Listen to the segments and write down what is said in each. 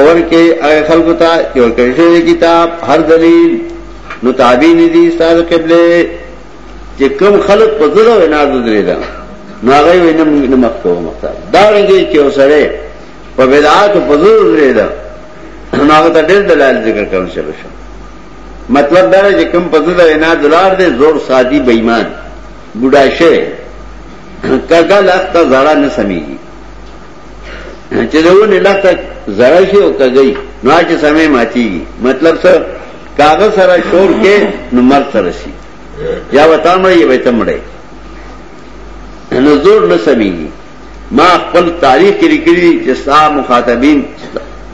اور کې هغه خلکو ته یو کړي کتاب هر دلیل نو تابع نه دي ستاسو قبله چې کوم خلک په زړه وینا درې دا نو هغه وینم نه مخ کوو مقصد دا رنګي چې اوسره په بدعات په زړه درې دا نو هغه ته ډېر دلایل ذکر کوم شبه شو مطلب دا چې کوم په زړه وینا دلار دې زور سادي بېمان بډا شه کګل اخته زړه نه سميږي چې دونه لکه زره شي او کګي نو چې سمې ماتي مطلب څه کاغذ سره شور کې نو مر سره شي یا وتا مړ یې وته مړ نو زور نه سمېږي ما خپل تاریخ کې لیکلي چې ستا مخاطبین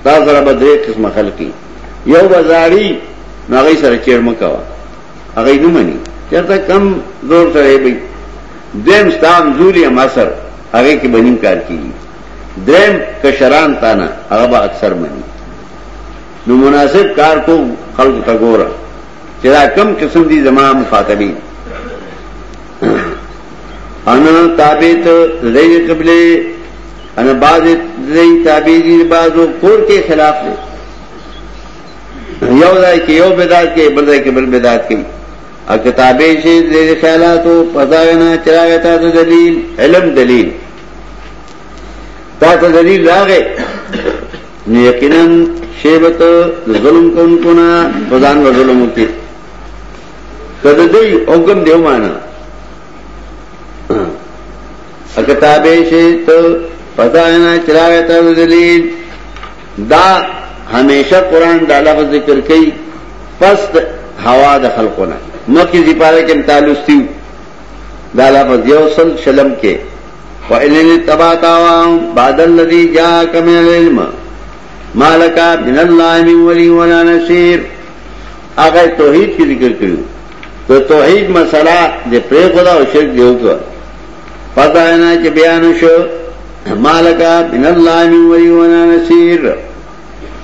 تا سره به درې قسم خلقي یو بازاری نو هغه سره چیر مکوا هغه نه مني چرته کم زور سره به دیم ستام زوري مسر هغه کې بنیم کار کیږي کشران تانا اغبا اکثر منی نو مناسب کار کو خلق تا گورا چرا کم قسم دی زمان مخاطبین انا انا تابیت بعض کی کور کے خلاف یو دائی کے بل دائی بل بیداد خیالاتو دلیل علم دلیل تا ته دلیل راغې نو یقینا شیبت ظلم کوونکو نه ځان ظلم وکړي کله دې اوګم دیو معنا اکتابې شي ته پتا نه چراغ ته دلیل دا همیشه قران دا لفظ ذکر کوي پس هوا د خلقونه مکه زیپاره کې تعلق دا لفظ یو سل شلم کې وَإِنَّنِ تَبَاتَاوَاهُمْ بَعْدَ الَّذِي جَاءَكَ مِنَ الْعِلْمِ مَا لَكَ مِنَ اللَّهِ مِنْ وَلِيٍّ وَلَا نَصِيرٍ هغه توحید کی ذکر کړو ته توحید مسله د پرې خدا او شرک دیو کو پتا نه چې بیان شو مالک بن الله مِنْ وَلِيٍّ وَلَا نَصِيرٍ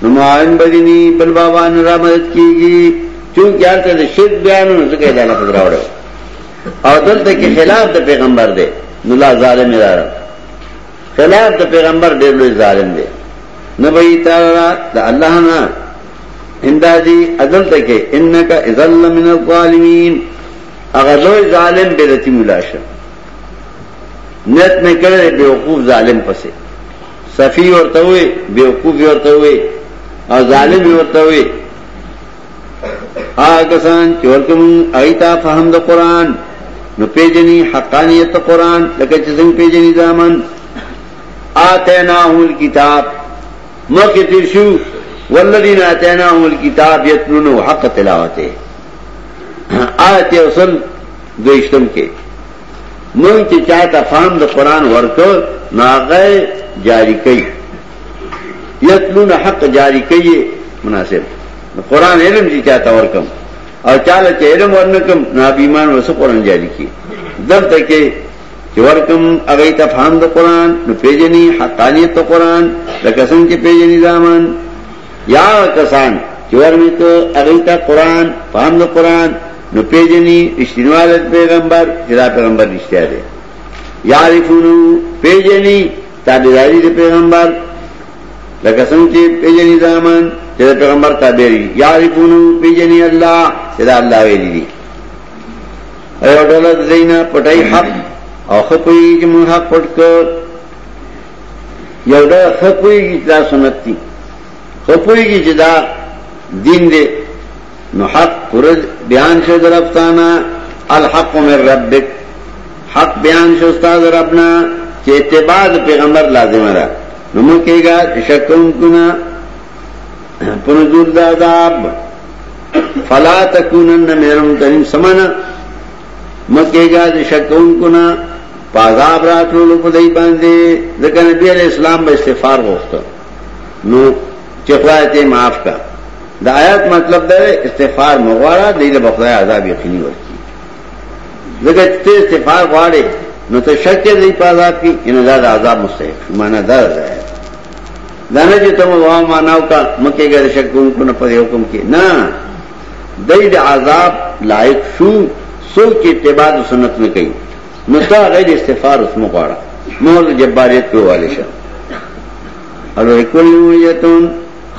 نمائن بدینی بل بابا نه را مدد کیږي چونکه هرته شرک بیانونه څه کې دا لفظ راوړو او دلته کې خلاف د پیغمبر دی نلا ظالم ادارا خلاف دا پیغمبر ڈیر لوی ظالم دے نہ بھائی تارا دا اللہ نا امدادی عدل تک ان کا عزل من الظالمین اگر لوی ظالم بے رتی ملاشا نت میں کرے بے وقوف ظالم پسے صفی عورت ہوئے بے وقوف عورت ہوئے اور ظالم عورت ہوئے آ کسان چور کم آئی تا فہم دا قرآن نو پیجنی حقانیت قرآن پیجنی الكتاب حقانی ترشو والذین تین الكتاب یتنونو حق اصل کے چاہتا فام دا قرآن ورکو ناغے جاری کئی یتنون حق جاری کئی مناسب قرآن علم چاہتا ورقم اور چال چیرم ورنہ کم نہ بھی قورن جاری تکم اگئی تا فام دو قرآن تو قرآن رسن کے پیجنی رامن یا کسان چور میں تو اگئی تا قرآن فام دو قرآن نو پیجنی اشتنوالت پیغمبر جدا پیغمبر رشتہ دے یا رف رو پی جی پیغمبر من پیغمبرتا اللہ بےری پٹائی ہپ اخک یہاں سنتی ہو پی گی جا دین دے حق پورے بیان شو ربتا الحق من ربک حق بیان شو استاد ربنا چیتے اتباع پیغمبر لازم رہا نمکی گا شکن کنا پنزول داداب فلا تکونن میرم تنیم سمنا مکی گا شکن کنا پازاب راتولو پدائی باندے ذکر نبی علیہ السلام با استفار گوختا نو چخلایت معاف کا دا آیات مطلب دا استغفار مغوارا دیل بخدای عذاب یقینی ورکی ذکر تے استغفار غوارے نو ته شک دې په عذاب کې ان دا عذاب مستحق معنا دا ده دا نه چې تم وا ماناو کا مکه کې شک کوونکو نه په حکم کې نه دید عذاب لایق شو سوچ اتباع سنت نه کوي نو تا غیر استغفار اس مغاړه مول جباریت په والي شه الو یکل یتون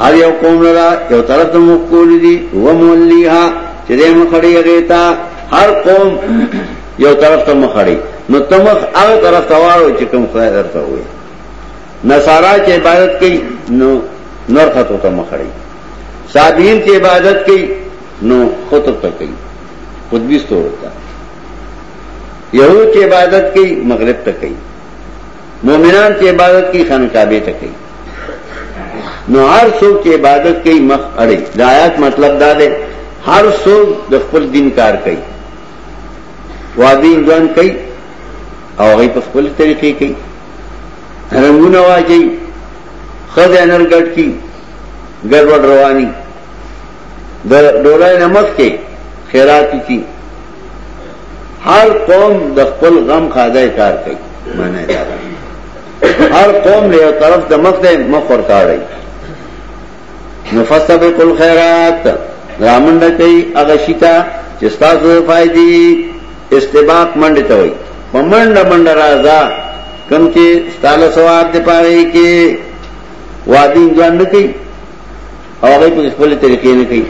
هر یو قوم لرا یو طرف ته مقول دي و مولیها چې دې مخړی غیتا هر قوم یو طرف ته مخړی نو تمخ هغه طرف توارو چې کوم خدای درته وي نصارا چې عبادت کوي نو نور خطو ته مخړي صابین چې عبادت کوي نو خطب ته کوي قطبی ستور ته یهود چې عبادت کوي مغرب ته کوي مؤمنان چې عبادت کوي خانقابه ته کوي نو هر څوک چې عبادت کوي مخ اړي دا آیات مطلب دا دی هر څوک د خپل دین کار کوي وادي ځان کوي او هغه په خپل طریقې کوي رنگونه واجی خدای نر ګټ کی ګډوډ رواني د ډولای نمک کې خیرات کی هر قوم د خپل غم خادای کار کوي معنی دا هر قوم له طرف د مخ ته مخ ورکاړي نفسبق الخيرات رامنډ کوي هغه شیتا چې تاسو فائدې استباق منډ ته وي پمنډ منډ راځه کم چې ستاله ثواب دی پاره کې وادي ځان نه کوي هغه په خپل طریقې نه کوي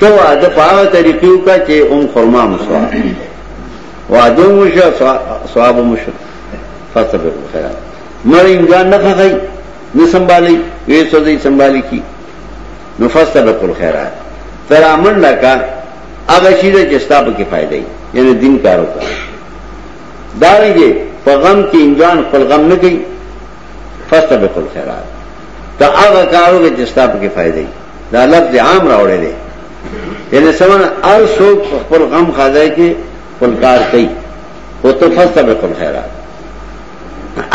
ته واده په هغه طریقو کا چې اون خرما مسوا واده مشه ثواب مشه فاستبر خیر مړ ځان نه کوي نه سنبالي وې سوزي سنبالي کی نو فاستبر خیرات تر امن لکا هغه شی چې ستاسو کې فائدې یعنی دین کارو کا دارنګه په غم کې انجان خپل غم نه کوي فاستبق الخيرات دا هغه کارونه چې ستاسو کې فائدې دا لفظ عام راوړل دي یعنی سمون هر څوک خپل غم خدای کې خپل کار کوي او ته فاستبق الخيرات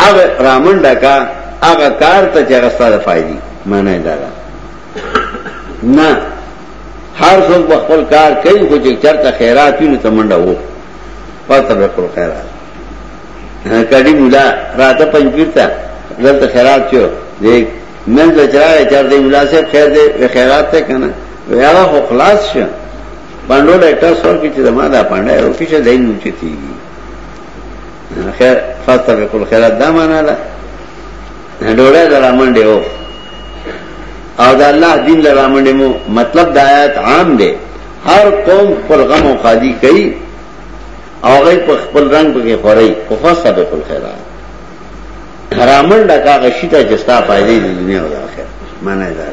هغه رامن ډکا هغه کار ته چې هغه ستاسو فائدې معنی دا ده نه هر څوک خپل کار کوي خو چې چرته خیرات ویني ته منډه وو فاستبق الخيرات کڑی ملا ملا پنج پیرتا غلط خیرات خیرات چو دیکھ ہے چار دے دے سے خیر خلاص شو پانڈو پانڈوڑا سور کی چیز پانڈا ہے کچھ خیرات دا مانا لا ڈوڑے لرامن ڈے ہو او دا اللہ دین لرام مو مطلب دا آیات عام دے ہر قوم پر غم و خادی کئی او هغه په خپل رنگ بګه خوري او فسبه کول خیره حرامل ډکا غشیته جستا پایدې د دنیا او آخرت معنی دا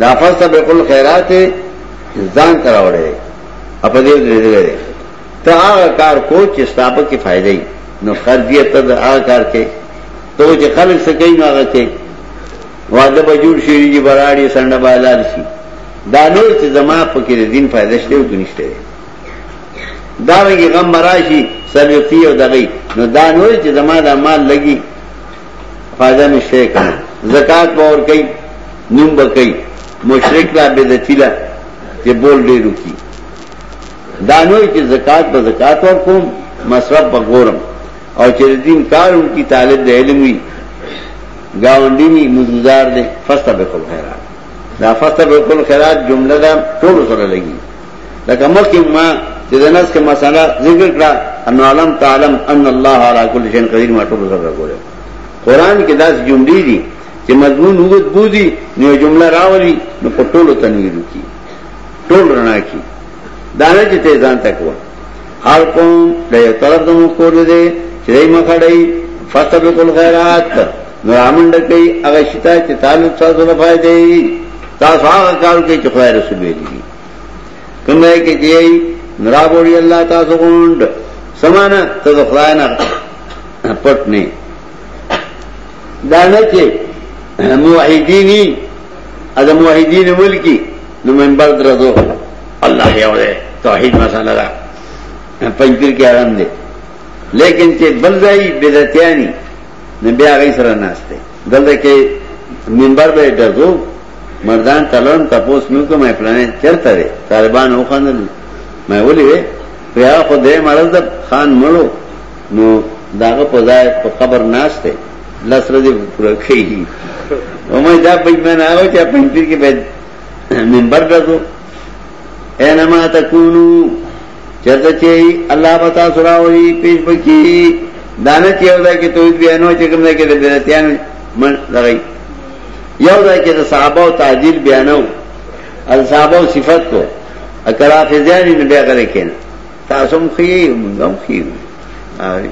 دا فسبه کول خیرات ځان تراوړې په دې دې دې ته هغه کار کو چې ستابه کې فائدې نو خرجیه ته هغه کار کې ته چې خلک سکه نه هغه کې واده به جوړ شي چې براړي سند بازار شي دا نو چې زما په کې دین فائدې شته او نشته داوی غم مراشی سلفی او دغی نو دا نور چې زما د مال لګي فایده نشته کنه زکات باور کوي نوم بکئی مشرک لا بدتی لا چې بول ډیرو کی دا نور چې زکات په زکات ور کوم مصرف په ګورم او چې دین کار ان کی طالب د علم وي گاونډی می مزګار دې فستا به کول خیرات دا فستا به کول خیرات جمله دا ټول سره لګي لکه مخکې ما چې د نس کې مسله ذکر کړه ان علم تعلم ان الله على كل شيء قدير ما ټول ذکر کړو قران کې داس جملې دي چې مضمون وګت بودي نو جمله راولي نو په ټولو تنویر کی ټول رڼا کی دا نه چې ته ځان تکوا هر کوم د یو طرف د مو کور دې چې دای مخړی فسبق الخيرات نو امنډ کوي هغه شتا چې تعلق تاسو له فائدې تاسو هغه کار کوي چې خیر رسول دی کومه کې چې نرابوڑی اللہ اللہ کا سمانا تو نا پٹ دانا دے موحیدینی جی موحیدین ملکی نے بول کی اللہ یو دے توحید مسئلہ دا پنچر کے رن دے لیکن چیک بلدئی نہیں بے سر ناست بل دکھوں مردان تلنگ تبوس میں تو میں پلاں چلتا رہے طالبان ہو خاند نہیں ما ولې وې بیا خو دې مرز خان مړو نو داغه په ځای په قبر ناشته لس ورځې پوره کړي او مې دا پېژمن آو چې پنځیر کې به منبر راځو انما تکونو چرته چې الله پتا سراوي پیش پکې دانه چې یو ځای کې توحید بیانو چې کوم ځای کې د بیرتیان من لګي یو ځای کې د صحابه او تعجیل بیانو الصحابه صفات کو اکلا فزیانی نبی اگلے کہنا تاسو مخیئی و منگا مخیئی آوری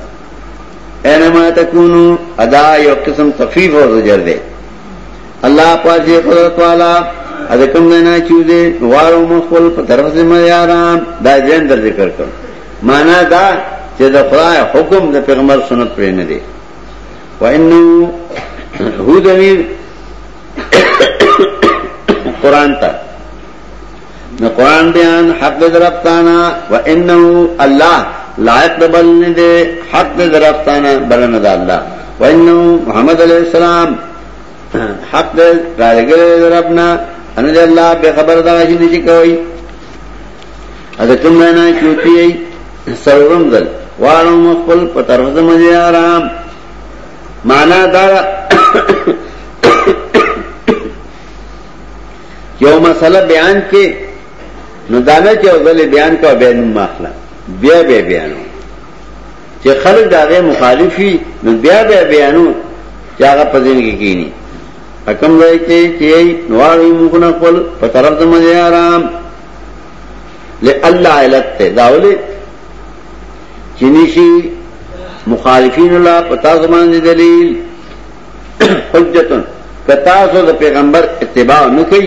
اینما تکونو ادا یو قسم تخفیف و زجر دے اللہ پاسی قدرت والا ادکم دینا چودے وارو مخفل پترف سمد آرام دا جن در ذکر کرو مانا دا چه دا خدای حکم دا پیغمبر سنت پرین دے و انو حود امیر قرآن تا نہ قرآن بیان حق درفتانہ و ان اللہ لائق بلنے دے حق درفتانہ بلن دا اللہ و ان محمد علیہ السلام حق ربنا ان اللہ بے خبر دا جن جی کوئی اگر تم رہنا چوتی ہے سرورم دل وارو مقبل پتر مجھے آرام مانا دارا یو مسئلہ بیان کے چی دانے بیان ماخلا بیا بیا بیا بیا بیانو بیانو چی خلق مخالفی نو چی آغا مخالفیان کی کینی حکم دائی چی چی نواغی قول آرام رام اللہ علت تے داولی چنیشی مخالفین اللہ پتا زمان دی دلیل پتا سو دا پیغمبر اتباع نکی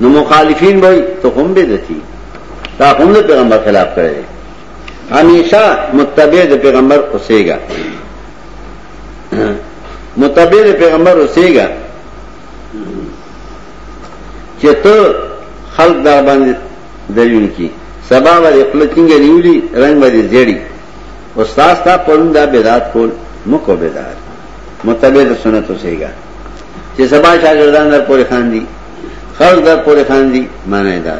نو مخالفین بھائی تو ہم بے دتی نے پیغمبر خلاف کرے ہمیشہ متبع متبع پیغمبر پیغمبر اسے اسے گا گا کہ تو خلق کی سبا والے نیولی رنگ زیڑی استاس تھا پورندہ دا بیدات کول مکو متبع سنت اسے گا کہ سبا شاگردان در پورے خان دی پورے خان دی مانا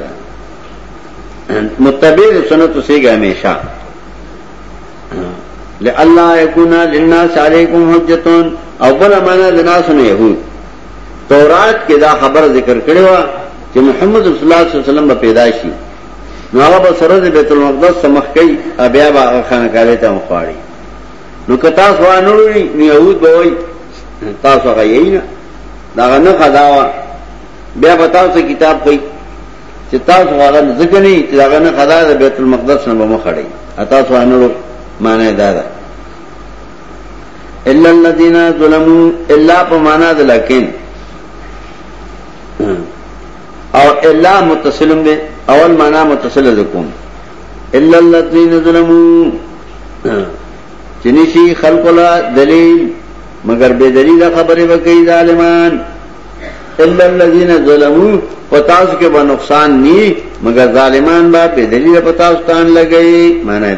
مانا سنت گا ہمیشہ اللہ اللہ حجتون اول یہود تورات کے دا خبر ذکر کہ محمد صلی علیہ وسلم با پیدائشی نو نو نو با با سرد بیت المقدس سمخ کئی ابیا تاسو نا دا داوا بیا بتاو څه کتاب کوي چې تاسو هغه ذکر نه چې هغه نه خدا د بیت المقدس نه مخ اړي اته سو انو معنی دا ده الا الذين ظلموا الا بمانا د لکن او الا متصلم به اول معنا متصل لكم الا الذين ظلموا چنشي خلق لا دلیل مگر به دلیل خبره وکي ظالمان ظلموا پتاس کے با نقصان نہیں مگر ظالمان با پہ دلی بتاش تان لگ گئی مانا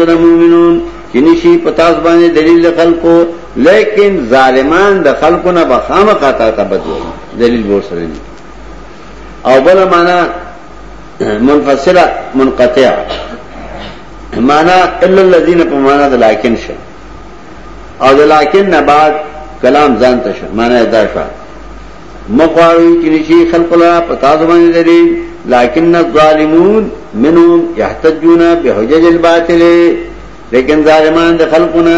ظلموا منون خود پتاس بانے دلیل خلقو لیکن ظالمان دا کو نہ بخام خاتا تا بدوئی دلیل بور سرنی او بلا معنی منفصلہ منقطع معنی مانا تھا لائکنشن او د لکن نه بعد کلام ځان ته شه معنی دا شه مقاوی چې نشي خلق لا پتا ځواني لري لکن الظالمون منهم يحتجون بحجج الباطل لیکن ظالمان د خلقنا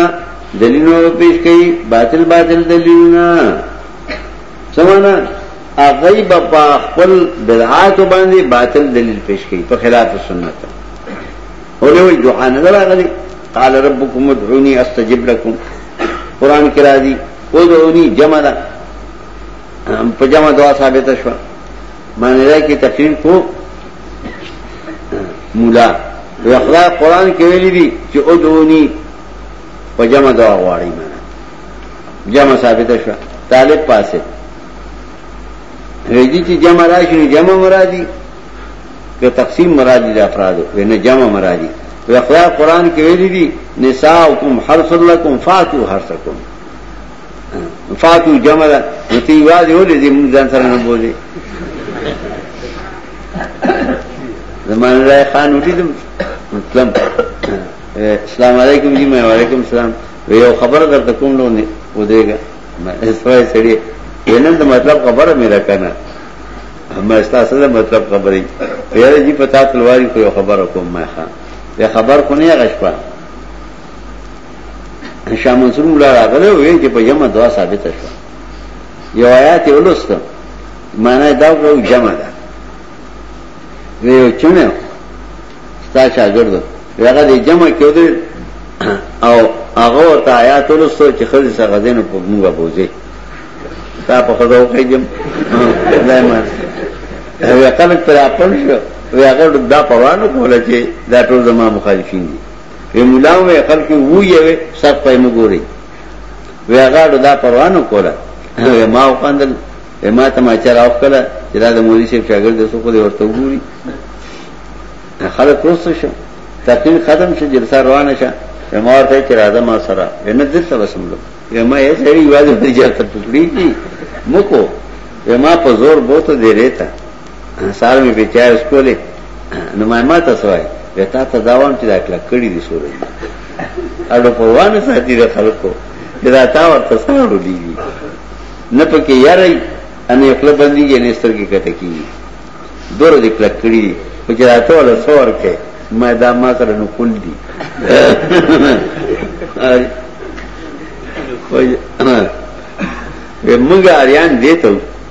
دلیلونه پیش کوي باطل باطل دلیلونه سمانا غیب په خپل بدعات باندې باطل دلیل پیش کړي په خلاف سنت اولوی جوحان دراغلی قال ربکم ادعونی استجب لکم قران کې راځي ودعوني جمع ده په جمع دعا ثابت شو معنی دا کې تقریر کو مولا وخلا قران کې ویلي دي چې ادعوني په جمع دعا غواړي معنا جمع ثابت شو طالب پاسه ریږي چې جمع راشي جمع مرادي که تقسیم مرادي د افراد وینه جمع مرادي وی خدای قران کې ویلي دي نساءکم حرث لکم فاتو حرثکم فاتو جمع ده نتی واځي ولې دې موږ ځان سره نه بولي زمانه راي خان وټیدم مطلب اسلام علیکم جی مې وعلیکم السلام یو خبر درته کوم نو نه ودهګه مې سوای سړی ینن د مطلب خبره مې راکنه هم استا سره مطلب خبرې یاره جی پتا تلواری خو خبره کوم ما خان به خبر کو نه غشپا شاه منصور مولا راغله وی چې په یمه دعا ثابت شو یو آیات ولست معنی دا کو جمع ده وی چونه ستا شاګرد هغه دې جمع کړو او هغه ورته آیات ولستو چې خځه څنګه دینه په موږ بوزي تا په خدای کې جمع دایمه وی خلک پر اپن شو وی هغه دا پوانو کوله چې دا ټول زما مخالفین دي وی مولاو وی خلک وو یې سر په مګوري وی هغه دا پروانو کوله وی ما وقاندل ما ته ما چر او کله چې دا د مولوی شیخ شاګرد سو کو دی ورته وګوري خلک روسو شو تقریر ختم شو جلسه روانه شو ما ورته چې راځه ما سره ینه دلته وسملو ما یې سړی واځي پر جاته ټوکړي کی مکو ما په زور بوته دی ریته سار می بیچاره سکولې نو ما ماته سوای به تا ته داوام چې دا کله کړی دي سورې اړو په وانه ساتي د خلکو دا تا ورته سره دي نه پکې یاري ان یو کله باندې نه سترګې کټه کی دور دې کله کړی په چې راته ولا سور کې ما دا ما سره نو کول دي وای موږ اړیان دي ته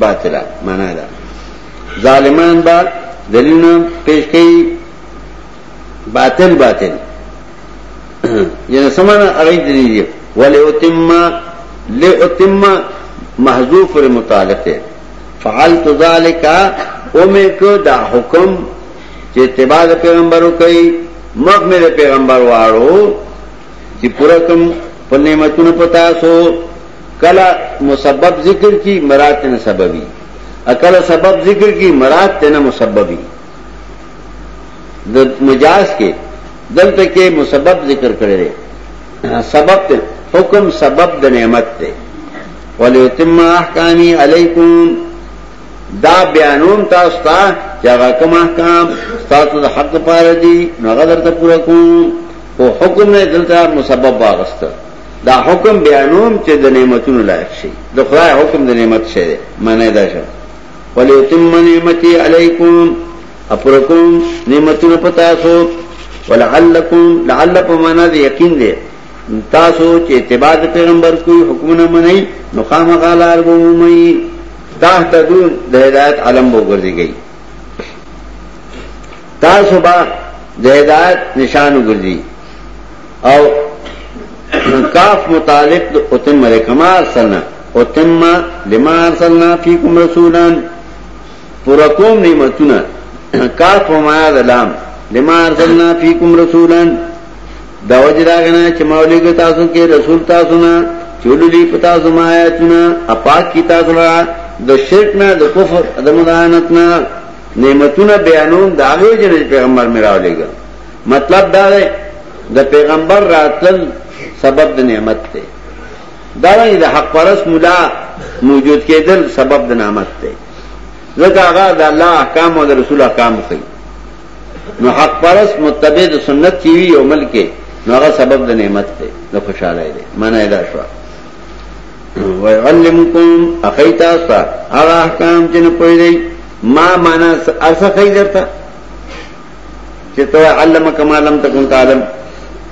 باطلا مانا دا دا دا ظالمان با دلیل دلیل پیش کئی کئی باطل باطل یعنی سمانا ولی محضوف اور ہے ذالکا کو حکم چی چی اتباع پیغمبرو پیغمبر وارو پورا کم پر نعمتون پتاسو کلا مسبب ذکر کی مراد ن سببی اکل سبب ذکر کی مراد نہ مسببی مجاز کے دلت کے مسبب ذکر کرے سبب سبب تے حکم د نعمت احکامی علیکم دا بیانون تا استا استا جاگا کم احکام تو حق نغدر متمحی الا وہ حکم دلتا مسبب واغست دا حکم بیانوم چې د نعمتونو لایق شي د خدای حکم د نعمت شه ده معنی دا شه ولیتم نعمتي علیکم اپرکم نعمتونو پتا سو ولعلکم لعلکم معنا د یقین ده تاسو چې اتباع پیغمبر کوئی حکم نه منئ نو خامخالار ومئ دا تدون د هدایت علم وګرځي تاسو با د هدایت نشانو ګرځي او کاف متعلق اتم اتم ارسلنا ارسلنا لما فیکم رسولا تم را ل رسول متونا دلام لما سلنا فی کم رسولن دا وجرا گنا تاسو کے رسول تاسو تاسنا چولی پتا سا چنا اپاک کی تاسو تاسرا د شرنا دف ادمان بےان داوی جن پیغمبر میرا گر مطلب ڈال دا پیغمبر راتل سبب د نعمت ته دا د حق پرس مولا موجود کېدل سبب د نعمت ته ځکه هغه د الله احکام او د رسول احکام کوي نو حق پرس متبع د سنت کی وی او ملک نو هغه سبب د نعمت ته د خوشاله دی معنا دا شو ويعلمكم اخيتا صا هغه احکام چې نه پوي ما معنا ارسه کوي درته چې ته علم کما لم تكن تعلم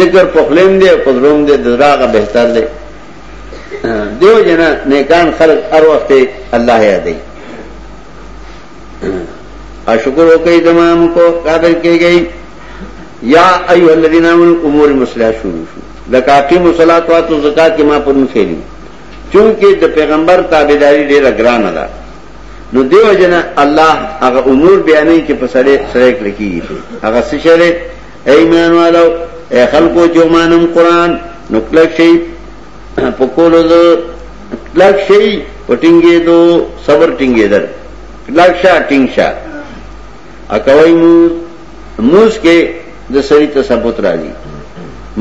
ذکر پخلیم دے پودلوندے دزرا کا بہتر دے دیو جنا نیکان خلق ہر وقت اللہ دے شکر ہو کئی تمام کو قابل کی گئی یا ایو الذین امور مسلح شروع د کا مسلات و تو کی ماں پر چونکہ دا پیغمبر کابے داری اگران ادا نو دیو جنا اللہ اگر امور بیان کے سشرے ایمان والاو اے خلق و جو مانم قرآن نکلک شئی پکولو دو نکلک شئی پٹنگی دو صبر ٹنگی در نکلک شا ٹنگ شا اکوائی موز موز کے دو سری تصبت را جی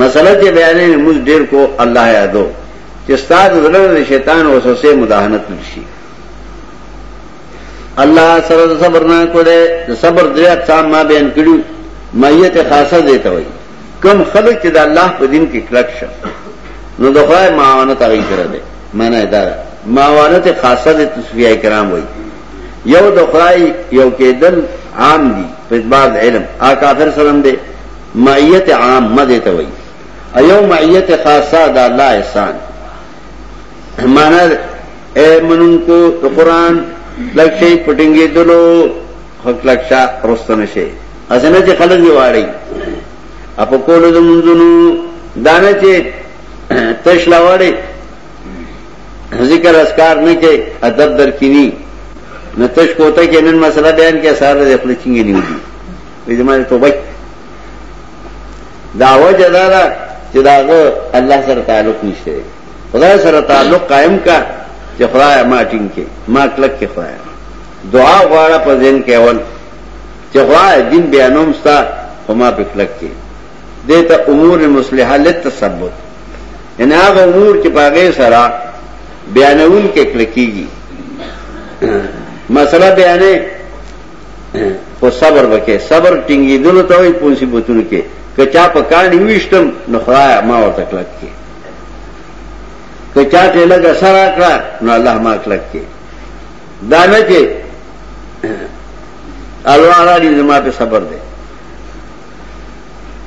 مسئلہ چے بیانے موز دیر کو اللہ یادو چستاد ذرن شیطان و سسے مداحنت نرشی اللہ سر دو صبر نا کرے دو صبر دریا اقسام ما بین کریو مہیت خاصہ دیتا ہوئی کم خلق چې د الله په دین کې کلک شه نو د خدای معاونت هغه سره ده معنا دا معاونت خاصه د تصفیه کرام وایي یو د خدای یو کېدل عام دي په بعد علم آ کافر سلام ده معیت عام مده ته وایي ایو معیت خاصه د الله احسان معنا اے منونکو د قران لکشي پټنګې دلو حق لکشا رستنه شي اسنه چې خلک یې واړی اپا کولو دا منزنو دانا چه تشلا وڑی ذکر اسکار نکے ادب در کینی نو تش کوتا کې نن مسله بیان کې سار دې خپل چنګي نیو دي وې زماره توبه دا وجه دا ده چې داغه الله سره تعلق نشته خدای سره تعلق قائم کا چې خدای ما ټینګ کې ما کلک کې خدای دعا غواړه په ذهن کې اول چې خدای دین بیانوم ستا خو ما په کلک کې دیتا امور مصلحه لتثبت ان هغه امور چې پاغه سره بیانون کې کلکیږي مسله بیانې او صبر وکې صبر ټینګې دونو ته وي پونسي بوتونو کې کچا په کان ویشتم نو خدای ما ورته کلک کې کچا ته لګ سره کړ نو الله ما کلک کې دا نه کې الله را دې زما په صبر دې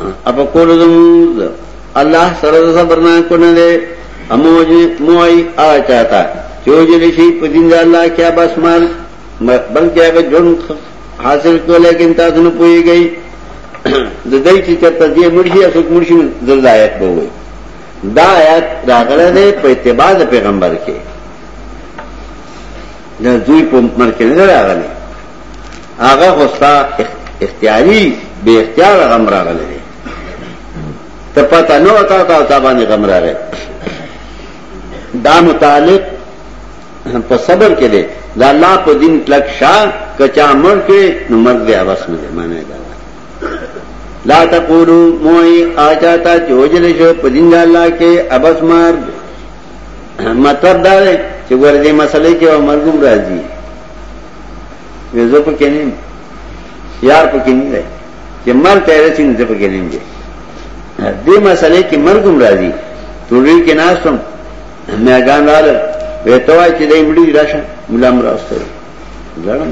اپا قول کو اللہ سرد صبرنا سب دے موجود مو چاہتا دا اللہ کیا مال بلکہ اگر جن حاصل کو کر لیا پوئی گئی کرتا دیئے مرشی مرشی زرد آیت بہوئی دا میڑشی درد دے داغلے اتباع دا پیغمبر کے دا دوی آغلے آغا خوستا اختیاری بے اختیار کمرا دے تو پتہ نہ ہوتا ہوتا ہوتا رہے دا متعلق پر صبر کے دے لالا کو دن شاہ کچا مر کے نو مر دے عباس میں دے مانے دا لا تقولو موئی تا جو دن اللہ کے عباس مار مطلب دا رہے چھو گردے مسئلے کے وہ مرد راضی یار رہے مر تیرے سنگ گے مرتے گے دې مسلې کې مرګم راځي ټولې کې ناسم میګان راځي ویتوای چې دای مړي راشه مولا مراسته ځړم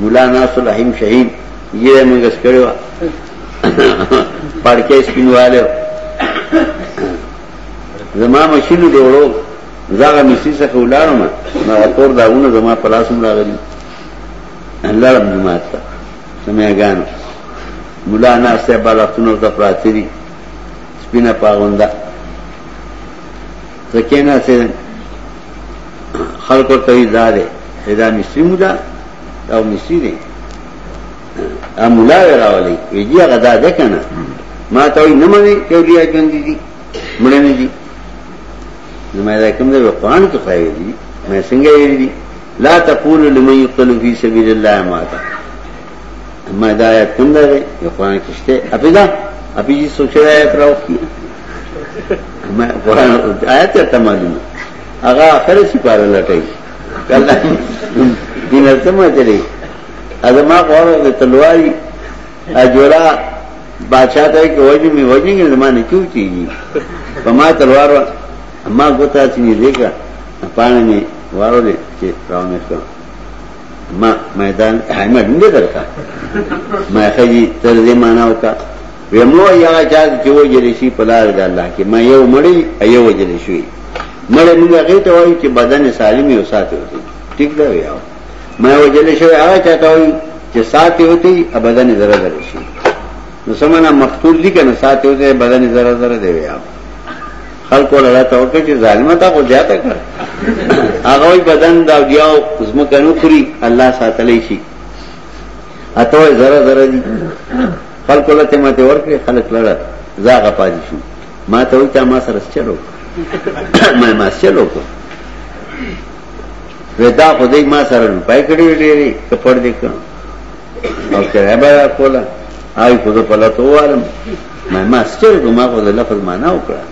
مولا ناس رحیم شهید یې موږ سکړو پړکې سپینواله زما مشینو دوړو زغه مسی څخه ولاړم ما تور داونه زما پلاسم راغلی الله رب جماعت سمیا غان مولا ناس ته بالا تونو ته پراتری سپینا پاغندہ تو کہنا سے خلق و دے دے دی میں جی کم لا تقول لمن ماتا ما دا توری سی لائے ریان کچھ अभी ये सोच रहा है प्राव किया मैं कुरान आया था मालूम आगा आखिर सिपारा लटाई कल दिन अर्तमा चले अदमा गौर तलवारी अजोरा बादशाह ته کې وایي می وایي زمانه چوچی په ما تلوار ما ګوتا چې نه لیکا پانه می وارو دې چې راو مې کړ ما میدان احمد نه درکا ما خي تر دې معنا وکړه وی مو یا چا چې وجل شي په لار د الله کې ما یو مړی ایو وجل شي مړ موږ هغه ته وایو چې بدن سالم یو ساتي وتی ټیک دا ویاو ما وجل شي هغه چا ته وایو چې ساتي وتی ا بدن زره زره شي نو سمانا مقتول دي کنه ساتي وتی بدن زره زره دی ویاو خلق ولا ته وکړي چې ظالم تا خو جاته کړ هغه بدن دا دیو زمکنو خوري الله ساتلی شي اته زره زره دي خلق الله ته ماته ورکړي خلق لړ زاغه پاجي شو ما ته وي ته ما سره چلو ما ما چلو کو ودا خدای ما سره پای کړی ویلې کپړ دې کو او کړه به کولا آی خود په لته وارم ما ما چلو ما خو د لفظ معنا وکړه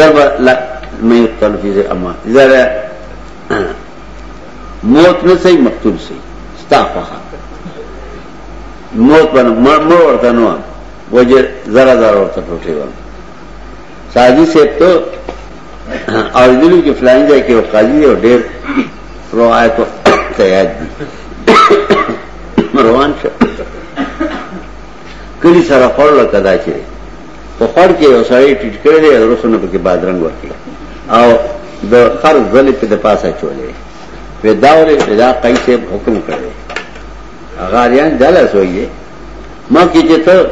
ضرب لا مې تلفیز اما زره موت نه سي مقتول سي استغفر موت بنا مر ورتا نو وہ ذرا ذرا ورتا ٹوٹے وا سازی سے تو اور دلی کی فلائنگ جائے کہ وہ قاضی اور ڈیر تو تیاد دی روان شو کلی سارا خور لگا دا چرے تو خور کے او سارے ٹیٹ کرے دے اور سنو پکی بادرنگ ورکی اور دا خر زلی پی دا پاسا چولے پی داولے پی دا قیسے حکم کرے غاریان دلس وایي ما کې چې ته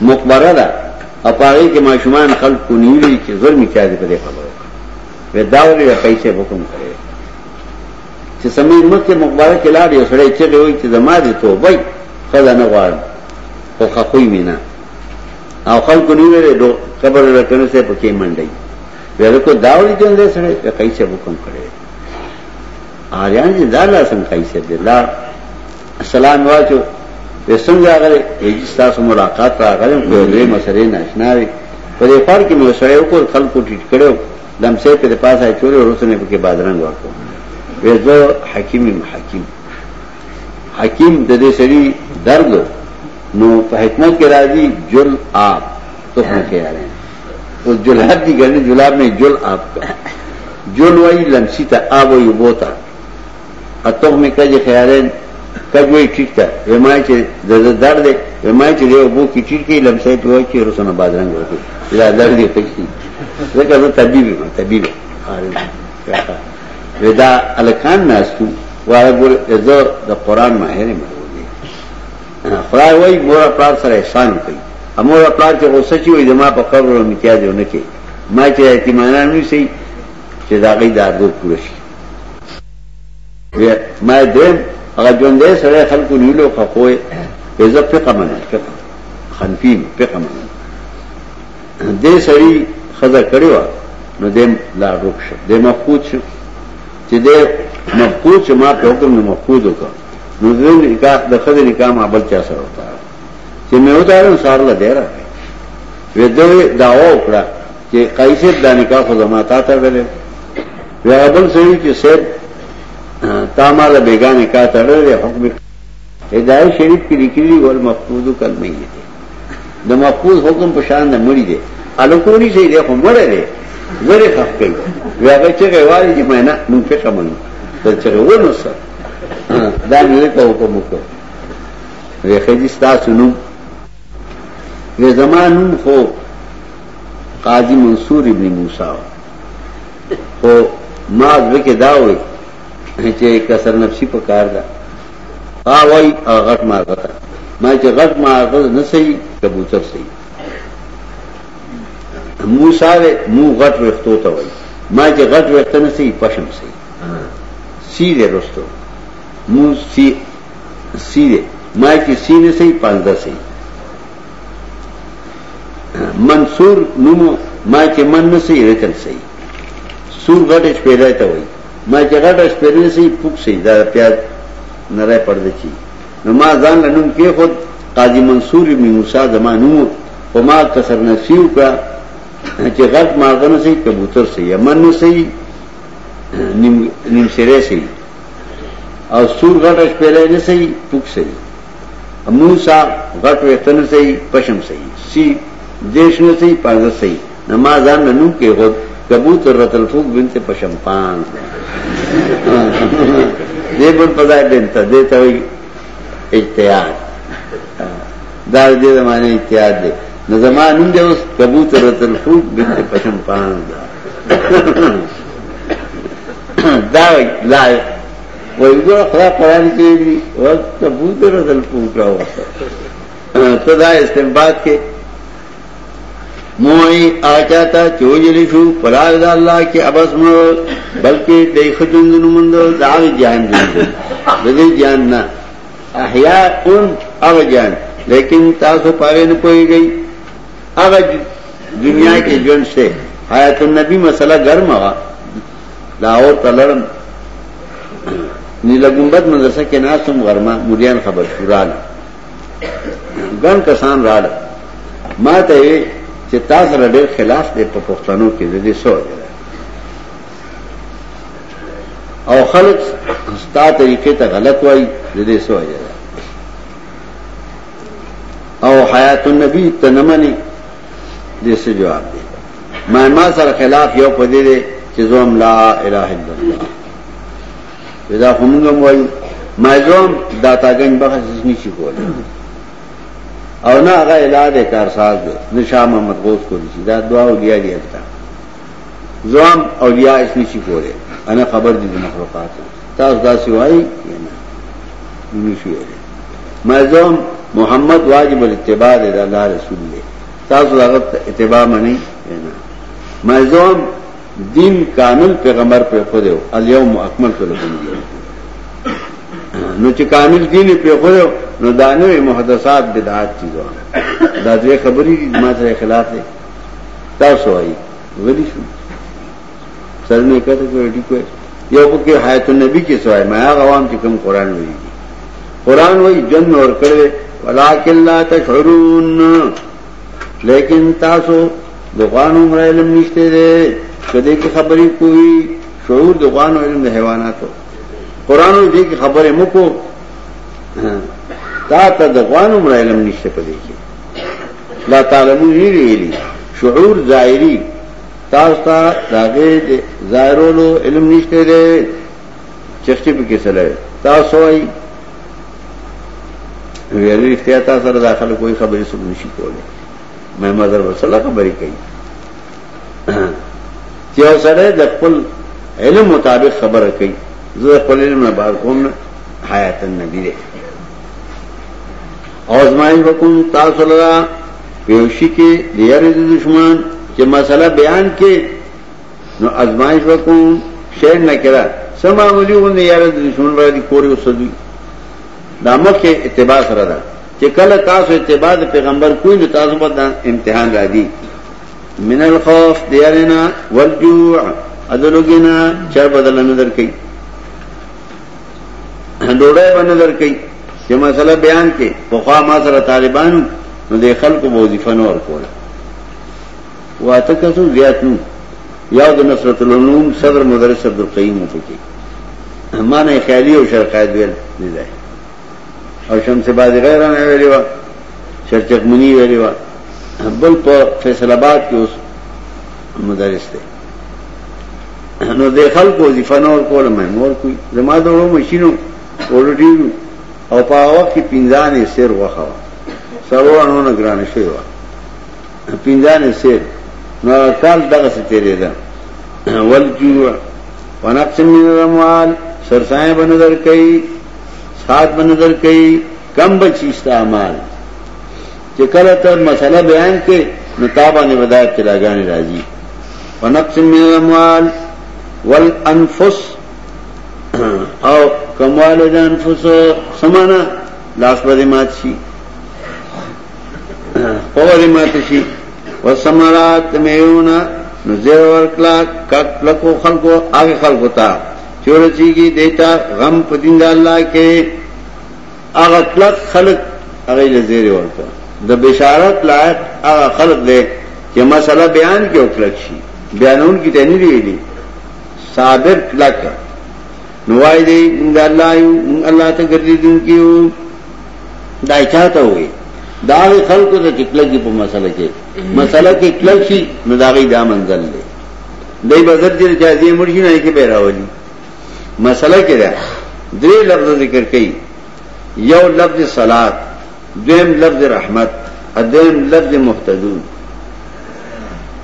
مقبره ده اپاره کې ماشومان خلق نیولې چې ظلم چا دې په دې خبره وي دا ولې پیسې حکم کوي چې سمې مکه مقبره کې لاړ یو سړی چې دوی چې زما دې توبه خزانه غواړم او خخوی مینا او خلق نیولې دو خبر راکنه سه پکې منډي ویره کو داوړي څنګه سره پیسې حکم کوي آریان دې دا لاسم پیسې دې لا سلام وا چو پہ سنجا کرے جس طرح سے ملاقات نہ کل کو ٹیٹ کرو ٹھیک کروسے پاس آئے چورے حکمت کے راضی جل آپ تو ہم کے آ رہے ہیں جلاب جی گھر جلاب میں جل آپ جل لمسی تھا آب وہی بو تھا میں کر رہے ہیں کجوی ټیک تا ومای چې د درد ومای چې یو بو کې ټیک کې لمسې په وای چې رسنه بادرنګ ورته دا درد دی پېښې زکه زه طبيب یم طبيب ودا الکان ناستو واره ګور زه د قران ماهر یم خدای وای مور پلار سره احسان کوي امور پلار ته غوسه چی وي زما په قبر او امتیاز نه کوي ما چې اعتمادان نه سي چې دا غي دردو پوره شي ما دې هغه ژوند دې سره خلکو نیولو خپوي عزت فقه منه فقه خنفین فقه منه دې سړي خزر کړو نو دې لا روک شو دې مفقود شو چې دې مفقود شو ما په حکم نه مفقود وکړ نو دې نکاح د خزر نکاح ما بل چا سره وتا چې مې وتاړم سار له ډیر وې دې داو وکړه چې قایصه د نکاح خو زما تا ته ویل بیا بل سړي چې سید تا مال بیگانه کا تړلې حکم هدايه شریف کې لیکلي ول مفقود کلمې دي د مفقود حکم په شان نه مړی دي الکونی شي دی خو مړ دی زره خف کوي هغه چې غواري دي مینه نو په شمنو ته چې ونه سر دا مې ته حکم وکړ وی خدي تاسو نو وی زمانو خو قاضي منصور ابن موسی خو ما ځکه دا وایي چې کسر نفسي په کار ده ها وای غټ ما غټ ما چې غټ ما غټ نه سي کبوتر سي موسی مو غټ وختو ته وای ما چې غټ وخت نه سي پښم سي سی دې رستو مو سی سی دې ما چې سی نه سي پاندا سي منصور نومو ما چې من نه سي رتل سي سور غټ پیدا ته وای ما چې غټه شپېلې سي پوک سي دا پیاز نره پرده چی نو ما ځان لنوم کې خود قاضي منصور ابن موسی زمانو او ما کسر نسیو کا چې غټ مارغنه سي کبوتر سي یمن سي نیم نیم سره سي او سور غټ شپېلې نه سي پوک سي موسی غټ وختن سي پشم سي سي دیش نه سي پازه سي نماز نه نو کې خود کبوتر رتل فوق بنت پشم پان دے دے دے دے بن پتا ڈنتا اشتہار اشتہار دار زمانے نہ زمان اس کبوتر خوب بنتے پشم پان دا زماندو پسند پڑھنا خراب چاہیے لیکن تاسو پوئی گئی جی- دنیا کے جن سے تو النبی مسئلہ گرم مدرسہ کے آلڑ لے سو گھر گن کسان ماں می چې تاسو را ډېر خلاف دی په پښتنو کې د دې سوچ او خلک ستا طریقې ته غلط وایي د دې سوچ او حیات النبی ته نه مني دې څه جواب دی ما ما سره خلاف یو پدې دی چې زوم لا اله الا الله ودا همغه وایي ما زوم دا تاګن بخښ نشي کولای نہ اونا محمد غوث کو دعا زوام اس نے رہے انا خبر دی مخلوقات سوائی میں محمد واجب الاتباع دے اللہ رسول اتباع منی میں اتبام دین کامل کامل پیغمبر پہ پہ خود الیوم اکمل تو نو دین کا نو دانوی محدثات بدعات چیزو آن دا دوی خبری دی ما تر اخلاف دی تاو سو آئی غلی شو سر نے کہتا کہ اٹی کوئی یو پکی حیات النبی کی سوائی میں آگا وام چی کم قرآن ہوئی گی قرآن ہوئی جن اور کرے ولیکن لا تشعرون لیکن تاسو دقان عمر علم نشتے دے کدے کی خبری کوئی شعور دقان علم دے حیواناتو قرآن ہوئی دے کی خبر مکو ہاں. تا ته د غوان عمر علم نشته پدې کې لا تعلمو ویلي شعور ظاهري تاسو ته داګه ظاهرولو علم نشته دې چشتي په کې سره تاسو وايي ویلې اختیار تاسو سره داخله کوئی خبرې سم نشي کولای مې مدر وصله خبرې کوي چې سره د خپل علم مطابق خبره کوي زه خپل علم نه بار کوم حیات النبی دې اوزمایش وکون تاسو لرا پیوشی کې دیارې د دشمن چې مسله بیان کې نو ازمایش وکون شعر نه کړه سما مولي غوندې یاره د دشمن باندې کورې وسدي دا مخه اتباع سره ده چې کله تاسو اتباع پیغمبر کوی نو تاسو په امتحان را دي من الخوف دیارنا والجوع ادلوګینا چر بدل نه درکې ډوړې باندې درکې چې مسله بیان کې په خوا ما سره طالبانو نو د خلکو وظیفه نور کوله واته کسو زیات نو یو د نصرت العلوم صدر مدرس عبد القیوم پکې معنی خیالي او شرقایت ویل نه او شمس باز غیر نه ویلی و شرچق منی ویلی و بل په فیصل آباد کې اوس مدرس دی نو د خلکو وظیفه نور کوله مې مور کوي زما د ورو مشینو ورډیو او په وخت کې پینځانې سیر وخوا سرورانو نه ګران شوی و پینځانې سیر نو کال دغه څه تیرېده ولجوع ونقسم من الاموال سرسائیں بنظر کئی سات بنظر کئی کم بچیستا مال چې کله ته مسله بیان کې نو تابانه ودایت تلاګانی راځي ونقسم من الاموال والانفس کموالو جان فسو سمانا لاس بده مات شي پوری مات شي وسمرات میونا نزیر ورکلا کک لکو خلقو آگے خلقو تا چورچی کی دیتا غم پدین دا اللہ کے آگا کلک خلق آگے نزیر ورکلا د بشارت لایق هغه خلق دی چې مسله بیان کې وکړي بیانون کې ته نه دی ویلي صابر کلک نوای دی د الله الله ته ګرځیدون کیو دای چاته وي دا خلکو ته کلګي په مسله کې مسله کې کلګ شي نو دا غي دا منزل دی دای بغیر چې جازي مرشي نه کې بیراولي مسله کې دا درې لفظ ذکر کړي یو لفظ صلات دویم لفظ رحمت ادویم لفظ محتدون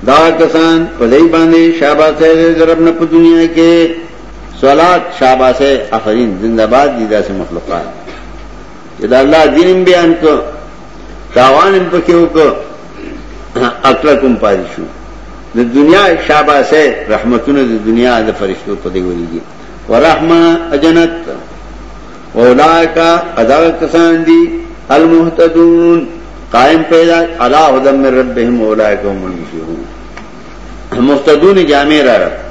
دا کسان په دای باندې شاباشه رب نه په دنیا کې سولاق شابا سے آفرین زندہ باد بادہ سے مخلوقات جدا اللہ دین مطلوبات کو تاوان ان کیوں کو اکرکم پارش ہوں دنیا شابا سے رحمتوں دنیا دا ادفرش کو رحم اجنت اولا کا ادا کسان دی المحتدون قائم پیدا اللہ حدم ربهم عدم رب الحمت جامع رب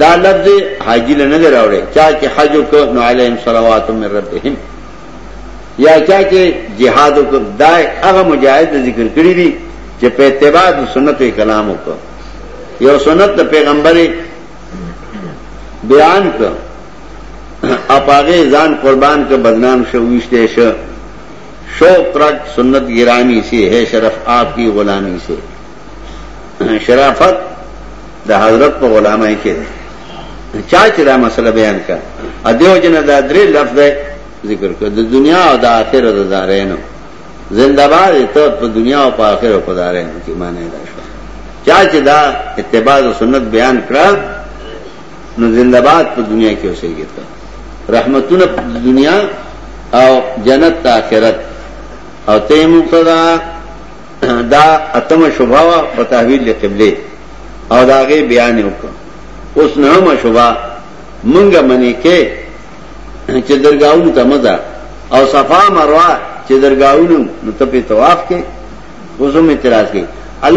دا لفظ حاجی نے کہ حج کو علیہم صلوات من ربہم یا کیا کہ کو دائے اغا مجاہد ذکر کری دی پہ اتباع سنت کلام کو یا سنت پیغمبر بیان کو آپ آگے جان قربان کا بدنام شوش شو پرٹ سنت گرامی سے ہے شرف آپ کی غلامی سے شرافت دا حضرت غلامہ دے چا چې دا مسله بیان کړه ا دیو جن دا درې لفظ ذکر کړ د دنیا او د آخرت د دارینو زنده‌باد ته په دنیا او په آخرت په دارینو کې معنی دا شو چا چې دا اتباع او سنت بیان کړه نو زنده‌باد په دنیا کې اوسېږي رحمتونه په دنیا او جنت د آخرت او ته مقتدا دا اتم شوبا په تحویل قبله او داغه بیان وکړه اس نہ نما منگ منی کے کا مزہ اور صفا مروا طواف کے چدرگاہ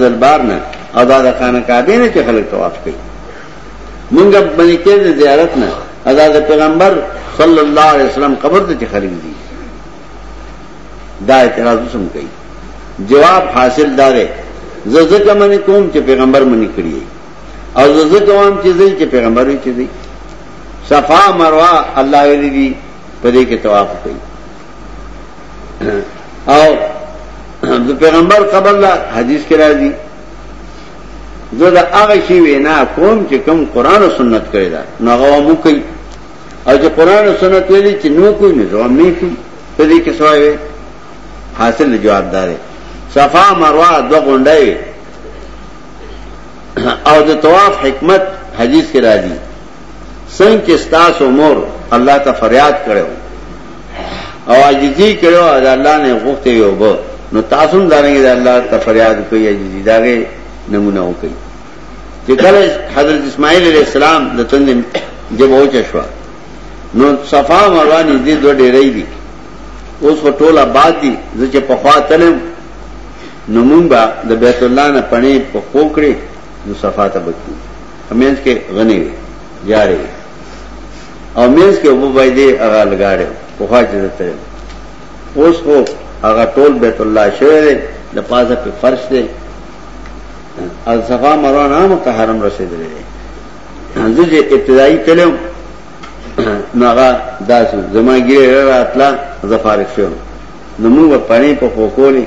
دربار نے ادا خان کا منگا منی کے دیا رت نے ادا پیغمبر صلی اللہ علیہ وسلم قبر دی دا اعتراض جواب حاصل دارے زکا منی کوم چ پیغمبر منی کری او زکا وام اور پیغمبر ہوئی چیز صفا مروا اللہ ویلی دی پری کے تو پیغمبر قبل خبر حدیث کے رائے آگے نہ کوم کم قرآن و سنت کرے دا کئی او جو قرآن و سنت ویلی نو کوئی تھی پری کے سوا حاصل جواب دار صفا مروا دو گنڈے اور دو طواف حکمت حدیث کے راضی سن کے ستاس و مور اللہ کا فریاد کرو اور عجزی کرو اور اللہ نے غفتے ہو بو نو تاسم داریں گے دا اللہ کا فریاد کوئی عجیزی دارے نمونہ ہو کئی جکل حضرت اسماعیل علیہ السلام دتند جب ہو چشوا نو صفا مروانی دی دو ڈیرئی دی اس کو ٹولا بات دی جو پخوا تلم نو مونږه د بیت الله نه پنې په خوکړې نو صفات بچو همینس کې غني جاړي او مینس کې ابو بيدې هغه لګاړي په خواجه ته اوس خو هغه ټول بیت الله شوی دی د پازه په فرش دی الصفا مروان عام ته حرم رسیدلی دی ځکه ابتدایي کلم ناغه داسو زماګیره راتلا زفارښو نو موږ پانی په پوکولې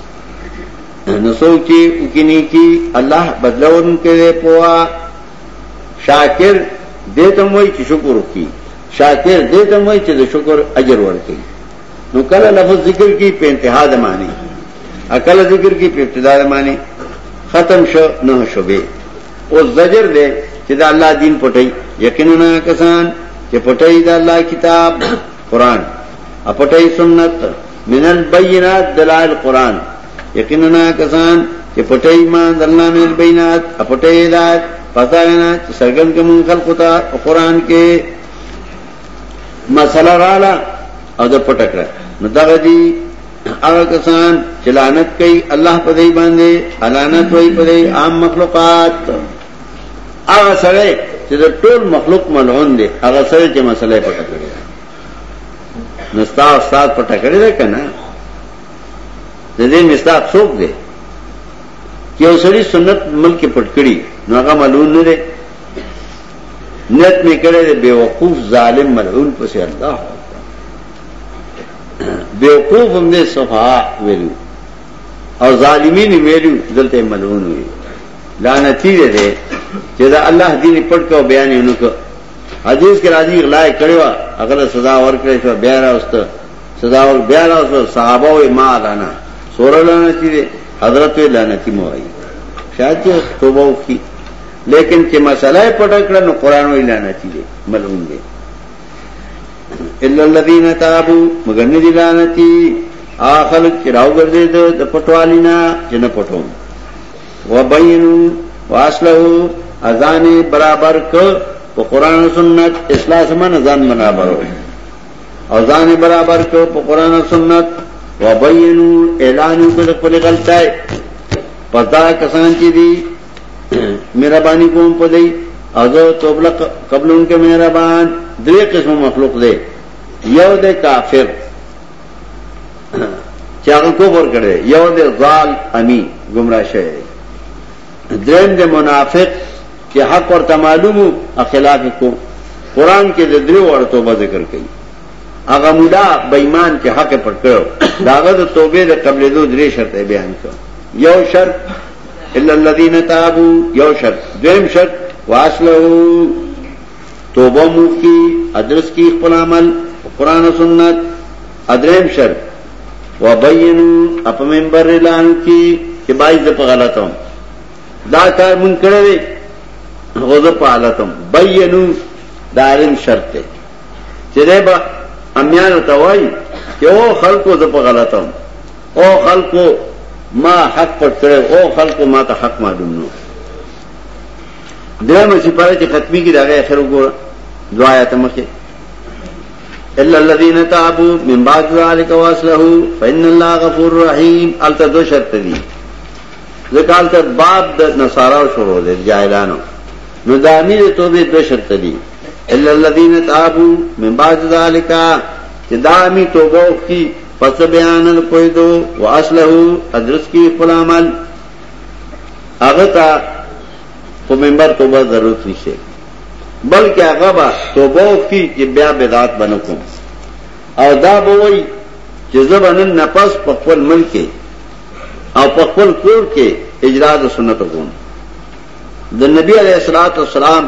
نسو چی اکنی کی اللہ بدلون کے دے پوا شاکر دیتم وی چی شکر کی شاکر دیتم وی چی دے شکر عجر ورکی نو کل لفظ ذکر کی پہ انتہا دمانی اکل ذکر کی پہ ابتدا دمانی ختم شو نہ شبے او زجر دے چې دا الله دین پټي یقینا کسان چې پټي دا الله کتاب قران اپټي سنت من البینات دلائل قران یقینا کسان کہ پٹے ایمان میں البینات کے پٹھے مان بیناتے سرگن کے من خلق قرآن کے منگل پتا اور پٹک رہا دادا جی اگر کسان چلانت کئی اللہ پدئی باندھے الانت عام مخلوقات اگر ٹول مخلوق دے اگر ملوندے ارسڑے پٹک پٹکڑے نستا استاد پٹک کرے رہ نا مستاق سوک دے کہ او سڑی سنت ملک پٹکڑی ملون نہ دے نیت میں کرے دے بے وقوف ظالم ملعون ملون پسند بے وقوف ہم نے ویلو اور ظالمین ویلو دلتے ملعون ہوئی لانتی دے دے چیزا اللہ دین حدیب بیاں بیانی انہوں کو حدیث کے راضی کرے لائے کر سدا ورک بہ رہا سدا ورک بیا رہا صحابہ ما لانا دے حضرت موائی شاید توبہ لیکن مسئلہ حضرتوں نو قرآن دے دے ملعون تابو مگر ندی گردے دا پٹوالینا وبینو واسلہو ازان برابر کر ق قرآن سنت اسل منابر ازان برابر کر قرآن سنت وبینو کو غلط پتا کسان چی دی میرا میربانی کو اگر اضو قبل ان کے میرا بان قسم مخلوق دے یو دے کافر چل کو پر کرے دے غال امی گمراہ شہر درین دے منافق کہ حق اور تماد اخلاف کو قرآن کے دے دریو عورتوں پر ذکر کئی اغا مولا حق پر کرو کرو قبل دو شرط شرط شرط شرط شرط بیان یو یو اللہ الذین تابو دویم واسلہو توبہ کی کی کی ادرس اقبل عمل قرآن سنت ممبر کہ بھئی دا کار من کرے غضب بینو شرط بہ چرے با امیانو توائی کہ او خلقو زپا غلطم او خلقو ما حق پر کرے او خلقو ما تا حق معلوم نو درم سپارے چی ختمی کی داگئے خیرو گورا دعایا تمخی الا الذين تابوا من بعد ذلك واصلحوا فان الله غفور رحيم الته دو شرط دي ذکر ته باب د نصارا شروع دي جاهلانو نو د امیر توبه دو شرط دي اللہ دینا میں باجا لکھا کہ دامی توبہ بوف کی پس بےآ کو اسلحو ادرس کی پلامن ابتا تو منبر توبہ ضرورت بر بلکہ سے بل کیا قبا تو بوف کی جب بنکوں اور دا بو جزب ان پس پکون مل او اور پکون قور کے اجرات و سنت گون دنبی علیہ اسرات و السلام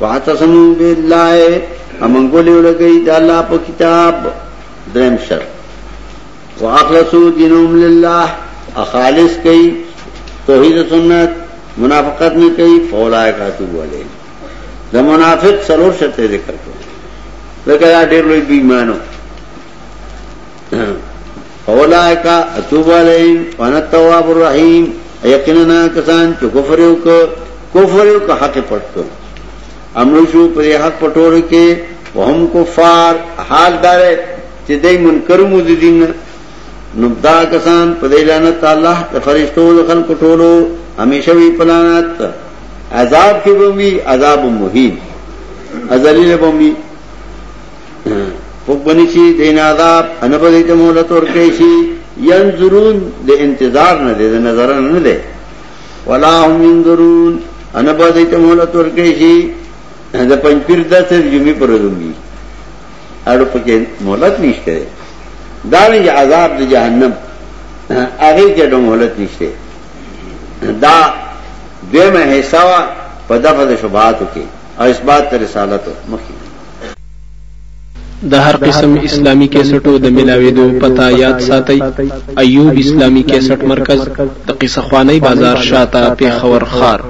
واتسم امنگولی کتاب درم شر للہ اخالص کئی توحید سنت منافقت میں کئی فولائے گئی اخالصنف دا منافق سرور شرطے ذکر لیکن لوگ شتے کا اتوب الرحیم کسان لین تو رحیم یقین تو گفر پڑھ تو امرشو پر حق پټور کې وهم کفار حال دار چې دای منکر مو دي دین نو دا کسان په دې لعنت الله د فرشتو خلق ټولو همیشه وی پلانات عذاب کې ومي عذاب موهین ازلیل ومي پوبنی شي دین عذاب ان په دې ته مهلت ورکړي شي ينظرون د انتظار نه دي د نظر نه دي ولا هم ينظرون ان په دې ته مهلت ورکړي شي دا پنځپیر د ترجمه پر رومي اړو پکې مهلت نشته دا نه عذاب د جهنم هغه کې ډو مهلت نشته دا دیمه حصہ په دغه د شبهاتو کې او اثبات رسالت مخکې د هر قسم اسلامی کیسټو د ملاويدو پتا یاد ساتي ایوب اسلامی کیسټ مرکز د قصه خوانی بازار شاته په خور خار